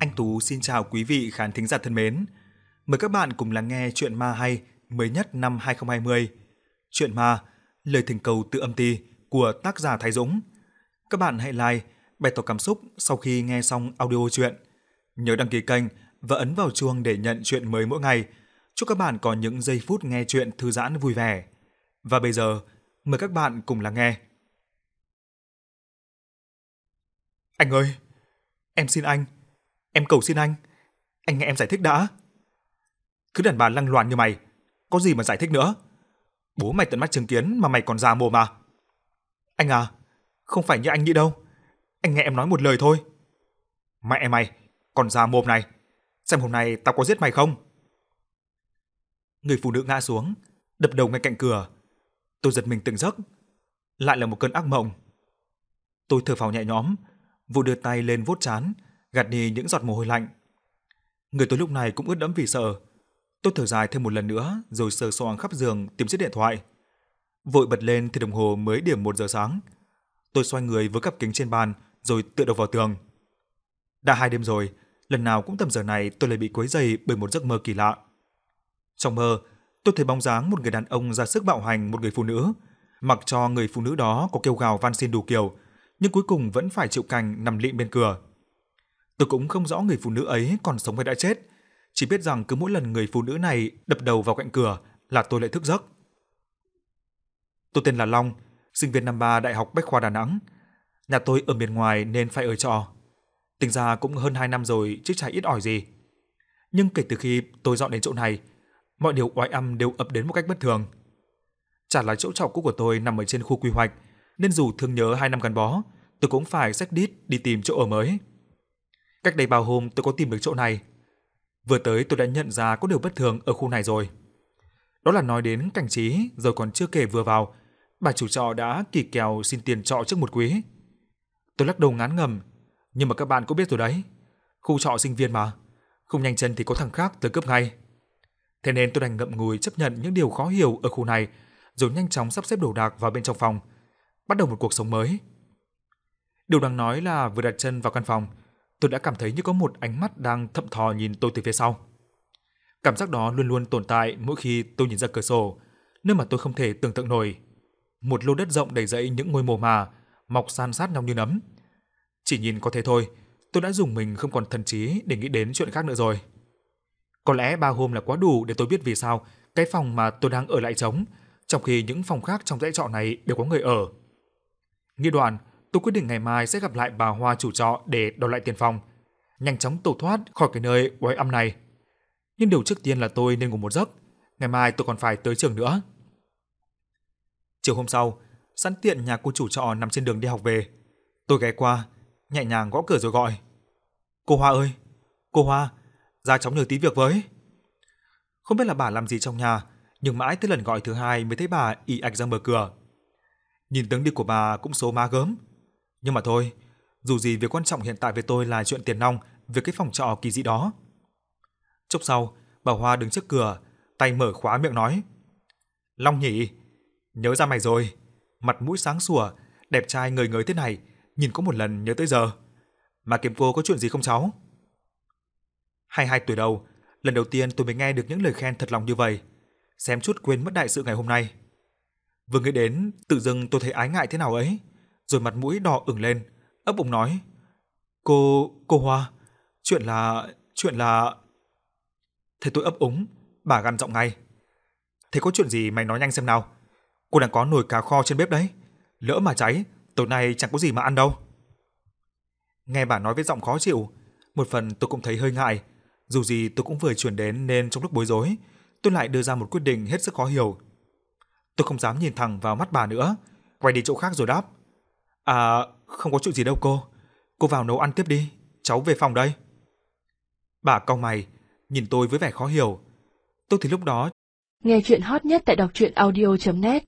Anh Tú xin chào quý vị khán thính giả thân mến. Mời các bạn cùng lắng nghe chuyện ma hay mới nhất năm 2020. Chuyện ma, lời thỉnh cầu tự âm ty của tác giả Thái Dũng. Các bạn hãy like, bày tỏ cảm xúc sau khi nghe xong audio chuyện. Nhớ đăng ký kênh và ấn vào chuông để nhận chuyện mới mỗi ngày. Chúc các bạn có những giây phút nghe chuyện thư giãn vui vẻ. Và bây giờ, mời các bạn cùng lắng nghe. Anh ơi, em xin anh, Em cầu xin anh, anh nghe em giải thích đã. Cứ đàn bà lăng loàn như mày, có gì mà giải thích nữa? Bố mày tận mắt chứng kiến mà mày còn già mồm à? Anh à, không phải như anh nghĩ đâu. Anh nghe em nói một lời thôi. Mẹ mày, còn già mồm này, xem hôm nay tao có giết mày không? Người phụ nữ ngã xuống, đập đầu ngay cạnh cửa. Tôi giật mình tỉnh giấc. Lại là một cơn ác mộng. Tôi thở phào nhẹ nhõm, vụ đưa tay lên vuốt chán, gạt đi những giọt mồ hôi lạnh. Người tôi lúc này cũng ướt đẫm vì sợ. Tôi thở dài thêm một lần nữa rồi sờ soạng khắp giường tìm chiếc điện thoại. Vội bật lên thì đồng hồ mới điểm 1 giờ sáng. Tôi xoay người với cặp kính trên bàn rồi tựa đầu vào tường. Đã hai đêm rồi, lần nào cũng tầm giờ này tôi lại bị quấy rầy bởi một giấc mơ kỳ lạ. Trong mơ, tôi thấy bóng dáng một người đàn ông ra sức bạo hành một người phụ nữ, mặc cho người phụ nữ đó có kêu gào van xin đủ kiểu, nhưng cuối cùng vẫn phải chịu cảnh nằm lịm bên cửa. Tôi cũng không rõ người phụ nữ ấy còn sống hay đã chết, chỉ biết rằng cứ mỗi lần người phụ nữ này đập đầu vào cạnh cửa là tôi lại thức giấc. Tôi tên là Long, sinh viên năm ba Đại học Bách khoa Đà Nẵng. Nhà tôi ở miền ngoài nên phải ở trọ. Tính ra cũng hơn 2 năm rồi chứ chả ít ỏi gì. Nhưng kể từ khi tôi dọn đến chỗ này, mọi điều oái âm đều ập đến một cách bất thường. Chả là chỗ trọ cũ của tôi nằm ở trên khu quy hoạch, nên dù thương nhớ 2 năm gắn bó, tôi cũng phải xách đít đi tìm chỗ ở mới. Cách đây bao hôm tôi có tìm được chỗ này. Vừa tới tôi đã nhận ra có điều bất thường ở khu này rồi. Đó là nói đến cảnh trí rồi còn chưa kể vừa vào, bà chủ trọ đã kỳ kèo xin tiền trọ trước một quý. Tôi lắc đầu ngán ngầm, nhưng mà các bạn cũng biết rồi đấy. Khu trọ sinh viên mà, không nhanh chân thì có thằng khác tới cướp ngay. Thế nên tôi đành ngậm ngùi chấp nhận những điều khó hiểu ở khu này, rồi nhanh chóng sắp xếp đồ đạc vào bên trong phòng, bắt đầu một cuộc sống mới. Điều đáng nói là vừa đặt chân vào căn phòng, tôi đã cảm thấy như có một ánh mắt đang thậm thò nhìn tôi từ phía sau. Cảm giác đó luôn luôn tồn tại mỗi khi tôi nhìn ra cửa sổ, nơi mà tôi không thể tưởng tượng nổi. Một lô đất rộng đầy rẫy những ngôi mồ mà, mọc san sát nhau như nấm. Chỉ nhìn có thế thôi, tôi đã dùng mình không còn thần trí để nghĩ đến chuyện khác nữa rồi. Có lẽ ba hôm là quá đủ để tôi biết vì sao cái phòng mà tôi đang ở lại trống, trong khi những phòng khác trong dãy trọ này đều có người ở. Nghĩ đoạn, tôi quyết định ngày mai sẽ gặp lại bà Hoa chủ trọ để đòi lại tiền phòng, nhanh chóng tẩu thoát khỏi cái nơi quái âm này. Nhưng điều trước tiên là tôi nên ngủ một giấc, ngày mai tôi còn phải tới trường nữa. Chiều hôm sau, sẵn tiện nhà cô chủ trọ nằm trên đường đi học về, tôi ghé qua, nhẹ nhàng gõ cửa rồi gọi. "Cô Hoa ơi, cô Hoa, ra chóng nhờ tí việc với." Không biết là bà làm gì trong nhà, nhưng mãi tới lần gọi thứ hai mới thấy bà ì ạch ra mở cửa. Nhìn tướng đi của bà cũng số má gớm, nhưng mà thôi, dù gì việc quan trọng hiện tại với tôi là chuyện tiền nong về cái phòng trọ kỳ dị đó. Chốc sau, bà Hoa đứng trước cửa, tay mở khóa miệng nói. Long nhỉ, nhớ ra mày rồi, mặt mũi sáng sủa, đẹp trai người ngời thế này, nhìn có một lần nhớ tới giờ. Mà kiếm cô có chuyện gì không cháu? Hai hai tuổi đầu, lần đầu tiên tôi mới nghe được những lời khen thật lòng như vậy. Xem chút quên mất đại sự ngày hôm nay. Vừa nghĩ đến, tự dưng tôi thấy ái ngại thế nào ấy rồi mặt mũi đỏ ửng lên, ấp úng nói: "Cô, cô Hoa, chuyện là, chuyện là..." Thế tôi ấp úng, bà gằn giọng ngay: "Thế có chuyện gì mày nói nhanh xem nào? Cô đang có nồi cá kho trên bếp đấy, lỡ mà cháy, tối nay chẳng có gì mà ăn đâu." Nghe bà nói với giọng khó chịu, một phần tôi cũng thấy hơi ngại, dù gì tôi cũng vừa chuyển đến nên trong lúc bối rối, tôi lại đưa ra một quyết định hết sức khó hiểu. Tôi không dám nhìn thẳng vào mắt bà nữa, quay đi chỗ khác rồi đáp: À, không có chuyện gì đâu cô. Cô vào nấu ăn tiếp đi, cháu về phòng đây. Bà cau mày, nhìn tôi với vẻ khó hiểu. Tôi thì lúc đó Nghe chuyện hot nhất tại đọc truyện audio.net